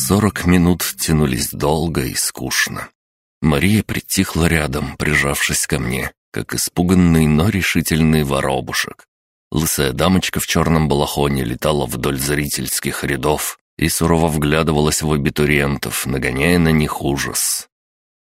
Сорок минут тянулись долго и скучно. Мария притихла рядом, прижавшись ко мне, как испуганный, но решительный воробушек. Лысая дамочка в черном балахоне летала вдоль зрительских рядов и сурово вглядывалась в абитуриентов, нагоняя на них ужас.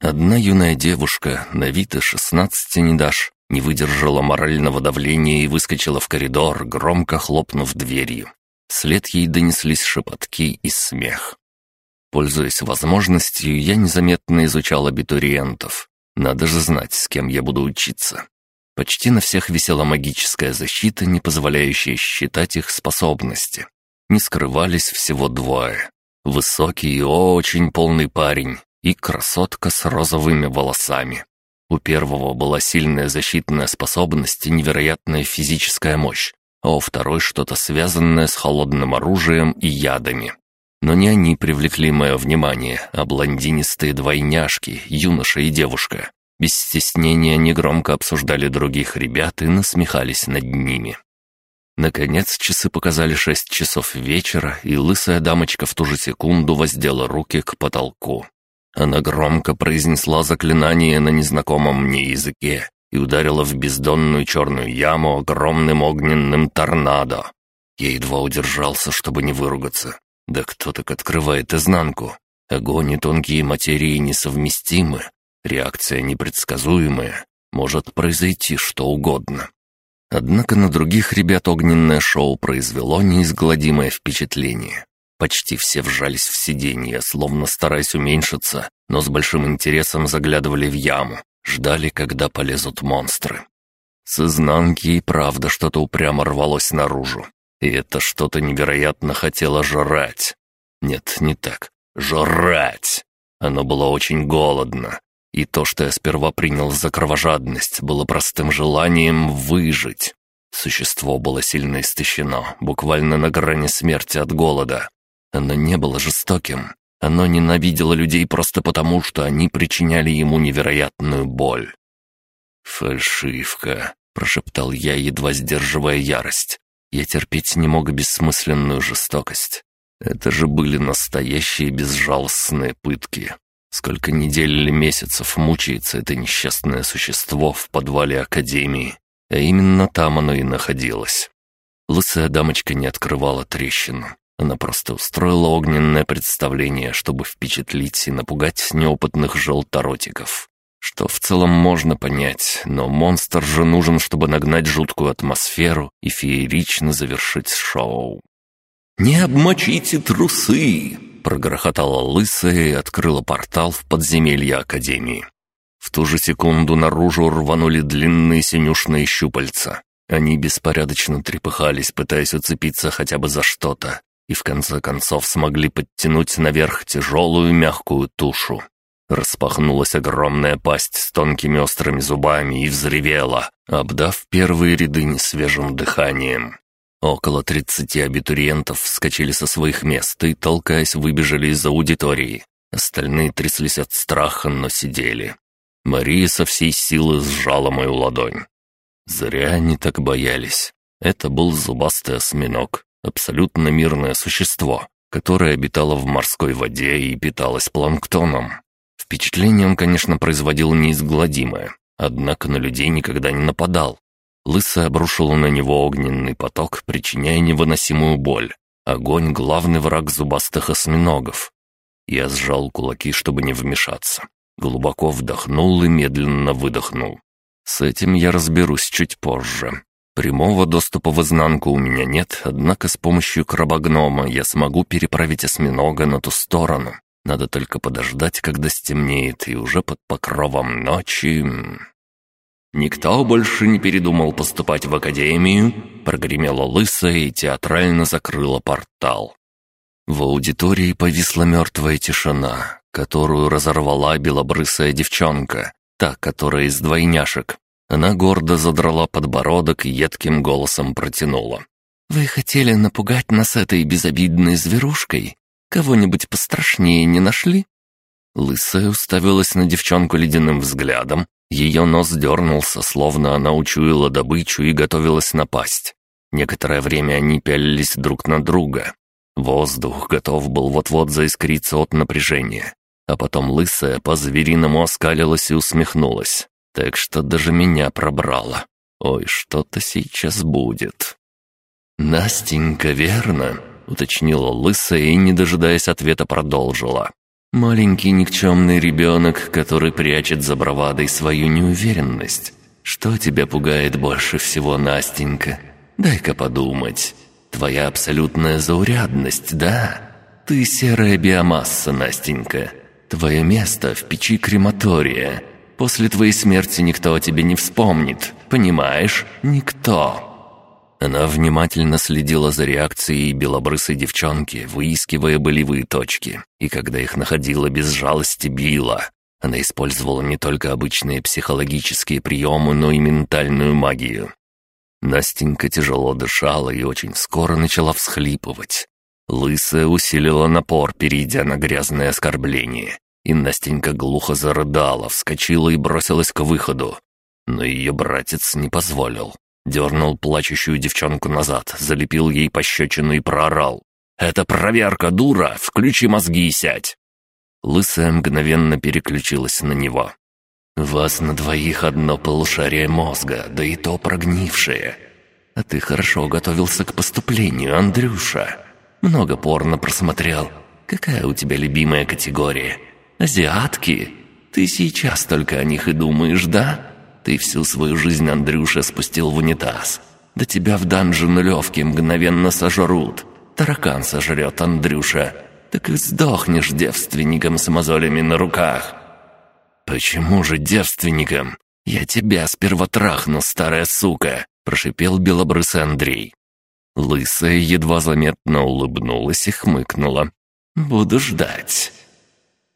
Одна юная девушка, на вид и шестнадцати не дашь, не выдержала морального давления и выскочила в коридор, громко хлопнув дверью. Вслед ей донеслись шепотки и смех. Пользуясь возможностью, я незаметно изучал абитуриентов. Надо же знать, с кем я буду учиться. Почти на всех висела магическая защита, не позволяющая считать их способности. Не скрывались всего двое. Высокий и очень полный парень и красотка с розовыми волосами. У первого была сильная защитная способность и невероятная физическая мощь, а у второй что-то связанное с холодным оружием и ядами. Но не они привлекли мое внимание, а блондинистые двойняшки, юноша и девушка. Без стеснения негромко обсуждали других ребят и насмехались над ними. Наконец часы показали шесть часов вечера, и лысая дамочка в ту же секунду воздела руки к потолку. Она громко произнесла заклинание на незнакомом мне языке и ударила в бездонную черную яму огромным огненным торнадо. Я едва удержался, чтобы не выругаться. Да кто так открывает изнанку? Огонь и тонкие материи несовместимы. Реакция непредсказуемая. Может произойти что угодно. Однако на других ребят огненное шоу произвело неизгладимое впечатление. Почти все вжались в сиденье, словно стараясь уменьшиться, но с большим интересом заглядывали в яму, ждали, когда полезут монстры. С изнанки и правда что-то упрямо рвалось наружу. И это что-то невероятно хотело жрать. Нет, не так. Жрать! Оно было очень голодно. И то, что я сперва принял за кровожадность, было простым желанием выжить. Существо было сильно истощено, буквально на грани смерти от голода. Оно не было жестоким. Оно ненавидело людей просто потому, что они причиняли ему невероятную боль. «Фальшивка», — прошептал я, едва сдерживая ярость. Я терпеть не мог бессмысленную жестокость. Это же были настоящие безжалостные пытки. Сколько недель или месяцев мучается это несчастное существо в подвале Академии. А именно там оно и находилось. Лысая дамочка не открывала трещину. Она просто устроила огненное представление, чтобы впечатлить и напугать неопытных желторотиков. Что в целом можно понять, но монстр же нужен, чтобы нагнать жуткую атмосферу и феерично завершить шоу. «Не обмочите трусы!» — прогрохотала лысая и открыла портал в подземелье Академии. В ту же секунду наружу рванули длинные синюшные щупальца. Они беспорядочно трепыхались, пытаясь уцепиться хотя бы за что-то, и в конце концов смогли подтянуть наверх тяжелую мягкую тушу. Распахнулась огромная пасть с тонкими острыми зубами и взревела, обдав первые ряды несвежим дыханием. Около тридцати абитуриентов вскочили со своих мест и, толкаясь, выбежали из аудитории. Остальные тряслись от страха, но сидели. Мария со всей силы сжала мою ладонь. Зря они так боялись. Это был зубастый осьминог, абсолютно мирное существо, которое обитало в морской воде и питалось планктоном. Впечатление он, конечно, производил неизгладимое, однако на людей никогда не нападал. Лысая обрушила на него огненный поток, причиняя невыносимую боль. Огонь — главный враг зубастых осьминогов. Я сжал кулаки, чтобы не вмешаться. Глубоко вдохнул и медленно выдохнул. С этим я разберусь чуть позже. Прямого доступа в изнанку у меня нет, однако с помощью крабогнома я смогу переправить осьминога на ту сторону. Надо только подождать, когда стемнеет, и уже под покровом ночи... «Никто больше не передумал поступать в академию», — прогремела лысая и театрально закрыла портал. В аудитории повисла мертвая тишина, которую разорвала белобрысая девчонка, та, которая из двойняшек. Она гордо задрала подбородок и едким голосом протянула. «Вы хотели напугать нас этой безобидной зверушкой? Кого-нибудь пострашнее не нашли?» Лысая уставилась на девчонку ледяным взглядом. Ее нос дернулся, словно она учуяла добычу и готовилась напасть. Некоторое время они пялились друг на друга. Воздух готов был вот-вот заискриться от напряжения. А потом лысая по-звериному оскалилась и усмехнулась. Так что даже меня пробрало. Ой, что-то сейчас будет. «Настенька, верно?» — уточнила лысая и, не дожидаясь ответа, продолжила. «Маленький никчемный ребенок, который прячет за бравадой свою неуверенность. Что тебя пугает больше всего, Настенька? Дай-ка подумать. Твоя абсолютная заурядность, да? Ты серая биомасса, Настенька. Твое место в печи крематория. После твоей смерти никто о тебе не вспомнит. Понимаешь? Никто». Она внимательно следила за реакцией белобрысой девчонки, выискивая болевые точки, и когда их находила без жалости, била. Она использовала не только обычные психологические приемы, но и ментальную магию. Настенька тяжело дышала и очень скоро начала всхлипывать. Лысая усилила напор, перейдя на грязное оскорбление. И Настенька глухо зарыдала, вскочила и бросилась к выходу. Но ее братец не позволил. Дернул плачущую девчонку назад, залепил ей пощечину и проорал. «Это проверка, дура! Включи мозги и сядь!» Лысая мгновенно переключилась на него. «Вас на двоих одно полушарие мозга, да и то прогнившее. А ты хорошо готовился к поступлению, Андрюша. Много порно просмотрел. Какая у тебя любимая категория? Азиатки? Ты сейчас только о них и думаешь, да?» Ты всю свою жизнь, Андрюша, спустил в унитаз. Да тебя в данжен левки мгновенно сожрут. Таракан сожрет, Андрюша. Так и сдохнешь девственником с мозолями на руках. Почему же девственником? Я тебя сперва трахну, старая сука, прошипел белобрысый Андрей. Лысая едва заметно улыбнулась и хмыкнула. «Буду ждать».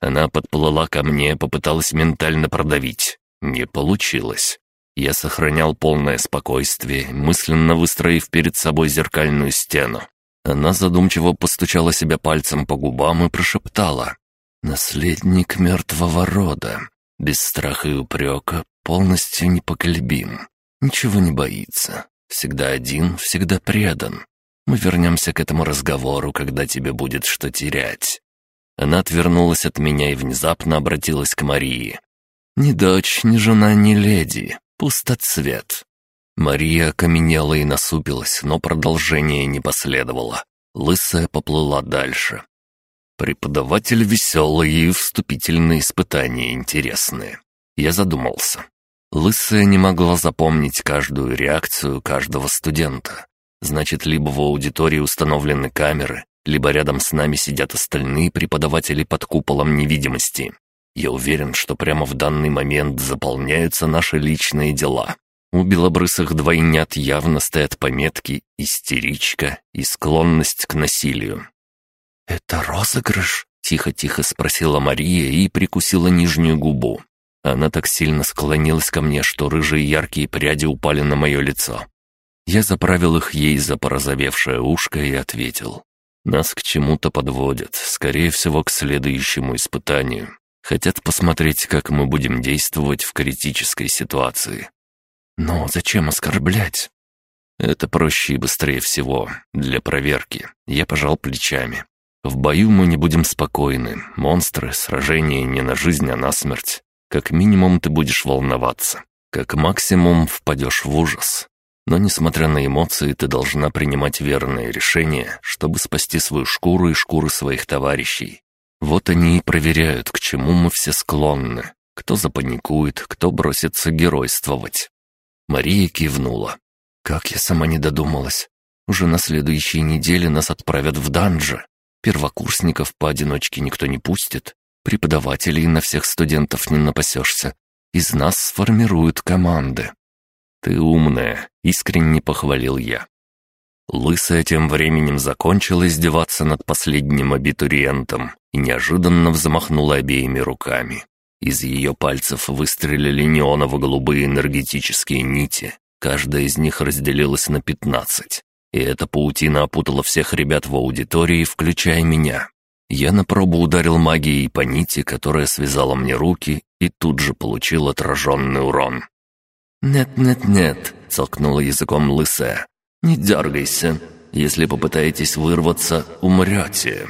Она подплыла ко мне, попыталась ментально продавить. Не получилось. Я сохранял полное спокойствие, мысленно выстроив перед собой зеркальную стену. Она задумчиво постучала себя пальцем по губам и прошептала. «Наследник мертвого рода, без страха и упрека, полностью непоколебим. Ничего не боится. Всегда один, всегда предан. Мы вернемся к этому разговору, когда тебе будет что терять». Она отвернулась от меня и внезапно обратилась к Марии. Ни дочь, ни жена, ни леди. Пустоцвет. Мария окаменела и насупилась, но продолжение не последовало. Лысая поплыла дальше. Преподаватель веселый и вступительные испытания интересные. Я задумался. Лысая не могла запомнить каждую реакцию каждого студента. Значит, либо в аудитории установлены камеры, либо рядом с нами сидят остальные преподаватели под куполом невидимости. Я уверен, что прямо в данный момент заполняются наши личные дела. У белобрысых двойнят явно стоят пометки «истеричка» и «склонность к насилию». «Это розыгрыш?» — тихо-тихо спросила Мария и прикусила нижнюю губу. Она так сильно склонилась ко мне, что рыжие яркие пряди упали на мое лицо. Я заправил их ей за порозовевшее ушко и ответил. «Нас к чему-то подводят, скорее всего, к следующему испытанию. Хотят посмотреть, как мы будем действовать в критической ситуации. Но зачем оскорблять? Это проще и быстрее всего. Для проверки. Я пожал плечами. В бою мы не будем спокойны. Монстры, сражения не на жизнь, а на смерть. Как минимум ты будешь волноваться. Как максимум впадешь в ужас. Но несмотря на эмоции, ты должна принимать верные решения, чтобы спасти свою шкуру и шкуры своих товарищей. Вот они и проверяют, к чему мы все склонны. Кто запаникует, кто бросится геройствовать. Мария кивнула. Как я сама не додумалась. Уже на следующей неделе нас отправят в данжи. Первокурсников поодиночке никто не пустит. Преподавателей на всех студентов не напасешься. Из нас сформируют команды. «Ты умная», — искренне похвалил я. Лысая тем временем закончила издеваться над последним абитуриентом и неожиданно взмахнула обеими руками. Из ее пальцев выстрелили неоново-голубые энергетические нити. Каждая из них разделилась на пятнадцать. И эта паутина опутала всех ребят в аудитории, включая меня. Я на пробу ударил магией по нити, которая связала мне руки, и тут же получил отраженный урон. «Нет-нет-нет», — цокнула языком лысая. «Не дергайся. Если попытаетесь вырваться, умрете.